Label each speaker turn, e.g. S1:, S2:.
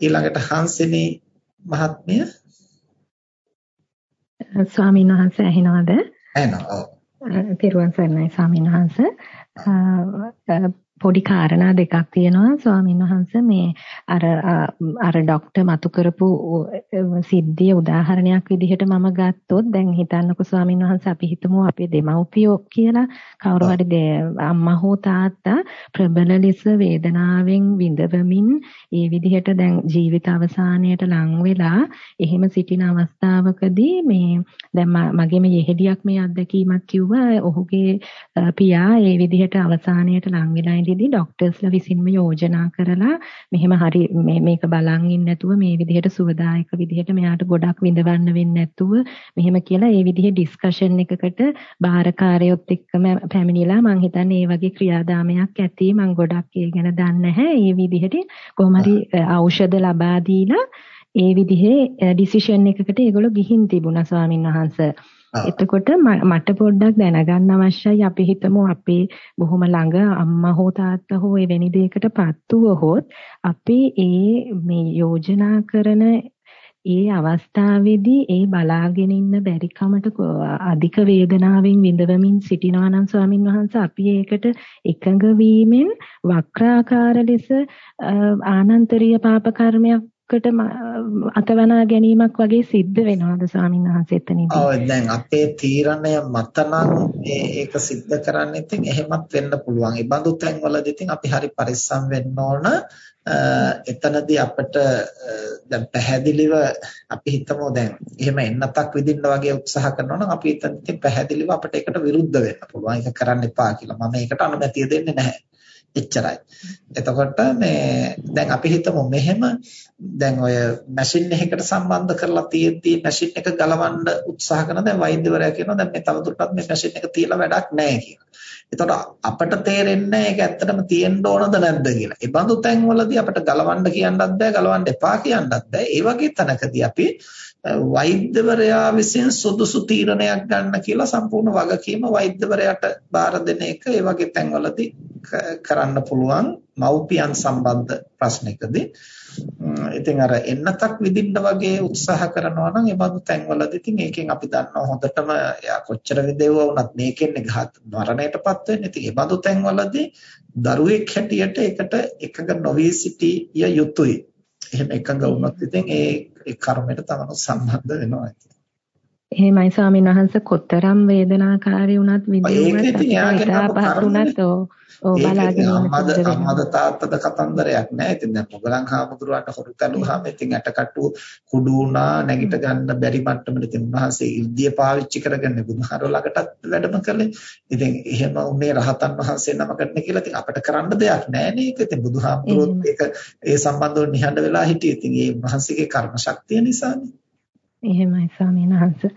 S1: ඊළඟට හංසිනී මහත්මිය
S2: ස්වාමීන් වහන්සේ ඇහෙනවද?
S1: ඇහෙනවා. ඔව්.
S2: තෙරුවන් සරණයි ස්වාමීන් වහන්සේ. පොඩි කාරණා දෙකක් තියෙනවා. ස්වාමීන් වහන්සේ මේ අර අර ડોක්ටර් මතු කරපු සිද්ධිය උදාහරණයක් විදිහට මම ගත්තොත් දැන් හිතන්නකෝ ස්වාමීන් වහන්සේ අපි හිතමු අපේ දෙමව්පියෝ කියලා. කවුරු හරි අම්මා හෝ තාත්තා ප්‍රබල ලෙස වේදනාවෙන් විඳවමින් ඒ විදිහට දැන් ජීවිත අවසානයට ලං වෙලා එහෙම සිටින අවස්ථාවකදී මේ දැන් මගේම යෙහෙඩියක් මේ අත්දැකීමක් කිව්වා. ඔහුගේ පියා ඒ විදිහට අවසානයට ලං වෙලා ඉඳිද්දි ડોක්ටර්ස්ලා විසින්ම යෝජනා කරලා මෙහෙම හරි මේක බලන් ඉන්න නැතුව මේ විදිහට සුවදායක විදිහට මෙයාට ගොඩක් විඳවන්න වෙන්නේ නැතුව මෙහෙම කියලා ඒ විදිහේ ඩිස්කෂන් එකකට බාරකාරයොත් එක්කම පැමිණිලා මං හිතන්නේ ඒ වගේ ක්‍රියාදාමයක් ඇති මං ගොඩක් ඒ ගැන දන්නේ නැහැ. ඒ විදිහට කොහොම හරි ඖෂධ ලබා දීලා ඒ විදිහේ ඩිසිෂන් එකකට ඒගොල්ලෝ ගිහින් තිබුණා ස්වාමින් වහන්සේ එතකොට මට පොඩ්ඩක් දැනගන්න අවශ්‍යයි. අපි හිතමු අපේ බොහොම ළඟ අම්මා හෝ තාත්තා හෝ එවැනි දෙයකටපත් වුවහොත් අපි ඒ මේ යෝජනා කරන ඒ අවස්ථාවේදී ඒ බලාගෙන ඉන්න බැරි කමට අධික වේදනාවෙන් විඳවමින් සිටිනවා නම් ස්වාමින් වහන්සේ අපි ඒකට එකඟ වීමෙන් වක්‍රාකාර ලෙස ආනන්තරීය පාප කර්මයක් කට අතවනා ගැනීමක් වගේ සිද්ධ වෙනවද ස්වාමීන් වහන්සේ එතනදී?
S1: ඔව් දැන් අපේ තීරණය මතනම් ඒක සිද්ධ කරන්න ඉතින් එහෙමත් වෙන්න පුළුවන්. ඒ බඳු තැන්වලදී ඉතින් අපි හරි පරිස්සම් වෙන්න ඕන. එතනදී අපිට දැන් පැහැදිලිව අපි හිතමු දැන් එහෙම එන්නතක් විදින්න වගේ උත්සාහ කරනවා නම් අපි එතනදී පැහැදිලිව අපිට ඒකට විරුද්ධ වෙන්න පුළුවන්. ඒක කරන්න එපා කියලා. මම ඒකට අනුමැතිය දෙන්නේ නැහැ. එච්චරයි. එතකොට මේ දැන් අපි හිතමු මෙහෙම දැන් ඔය මැෂින් එකකට සම්බන්ධ කරලා තියෙද්දි මැෂින් එක ගලවන්න උත්සාහ කරන දැන් වෛද්‍යවරයා කියනවා දැන් මේ තවදුරටත් මේ මැෂින් එක තියලා වැඩක් නැහැ කියලා. එතකොට අපට තේරෙන්නේ ඒක ඇත්තටම තියෙන්න ඕනද නැද්ද කියලා. ඒ බඳු තැන්වලදී අපිට ගලවන්න කියන්නත් බෑ, ගලවන්න එපා කියන්නත් බෑ. ඒ වගේ තැනකදී අපි වෛද්‍යවරයා විසින් සුදුසු තීරණයක් ගන්න කියලා සම්පූර්ණ වගකීම වෛද්‍යවරයාට බාර දෙන එක ඒ වගේ තැන්වලදී කරන්න පුළුවන් මව්පියන් සම්බන්ධ ප්‍රශ්නකදී ඉතින් අර එන්නතක් විදින්න වගේ උත්සාහ කරනවා නම් ඒ බඳු තැන්වලදී ඉතින් ඒකෙන් අපි දන්නවා හොඳටම යා කොච්චර විදෙව්වා වුණත් මේකෙන් ගහත් මරණයටපත් වෙන්නේ. ඉතින් ඒ බඳු තැන්වලදී දරුවෙක් හැටියට ඒකට එකඟ නොවී සිටිය යුතුයි. එහෙම එකඟ වුණොත් ඉතින් ඒ ඒ කර්මයට තමනු සම්බන්ධ වෙනවා.
S2: එහෙමයි ස්වාමීන් වහන්සේ කොතරම් වේදනාකාරී වුණත් ඒක ඉතින් යාගේ පහුණත් ඔව් බලාගෙන
S1: අම්මද අම්මද තාත්තද කතන්දරයක් නෑ. ඉතින් දැන් මොගලන් හාමුදුරුවන්ට හොරු තැළුවාම ඉතින් ඇටකටු කුඩු වුණා නැගිට ගන්න බැරි මට්ටමට ඉතින් උන්වහන්සේ ඉර්ධිය පාවිච්චි කරගන්නේ බුදුහාර ළඟටත් වැඩම කළේ. ඉතින් එහෙම උනේ රහතන් වහන්සේ නමකට කියලා ඉතින් අපිට කරන්න දෙයක් නෑ නේද? ඉතින් බුදුහාමුදුරුවෝත් ඒක ඒ සම්බන්ධව නිහඬ වෙලා හිටියේ. ඉතින් ඒ උන්වහන්සේගේ කර්ම ශක්තිය නිසානේ.
S2: එහෙමයි ස්වාමීන් වහන්සේ.